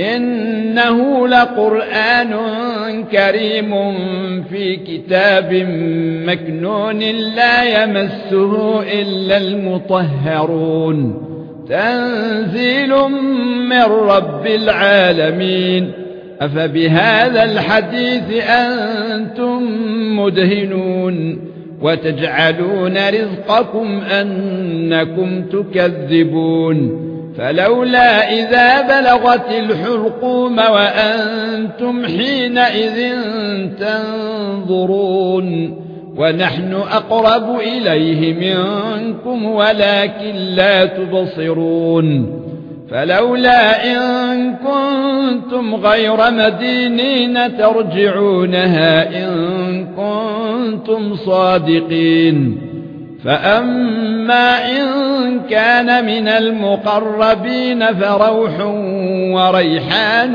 إنه لقرآن كريم في كتاب مكنون لا يمسه إلا المطهرون. تنزيل من رب العالمين. أفبهذا الحديث أنتم مدهنون. وتجعلون رزقكم أنكم تكذبون. فلولا إذا بلغت الحلقوم وأنتم حينئذ تنظرون ونحن أقرب إليه منكم ولكن لا تبصرون فلولا إن كنتم غير مدينين ترجعونها إن كنتم صادقين فاما ان كان من المقربين فروح وريحان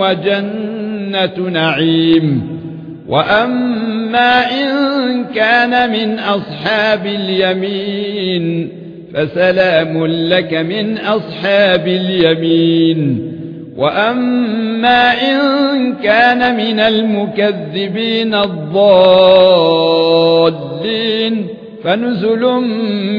وجنة نعيم واما ان كان من اصحاب اليمين فسلام لك من اصحاب اليمين واما ان كان من المكذبين الضالين فنزل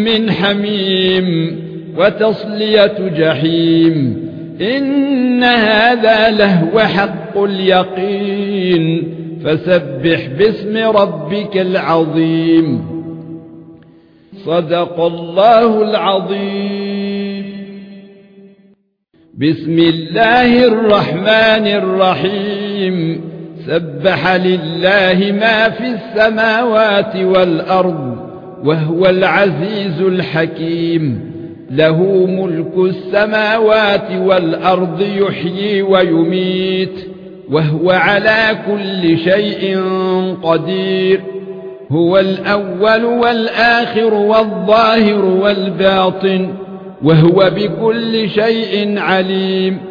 من حميم وتصلية جحيم. إن هذا لهو حق اليقين. فسبح باسم ربك العظيم. صدق الله العظيم. بسم الله الرحمن الرحيم. سبح لله ما في السماوات والأرض. وهو العزيز الحكيم. له ملك السماوات والأرض يحيي ويميت وهو على كل شيء قدير. هو الأول والآخر والظاهر والباطن وهو بكل شيء عليم.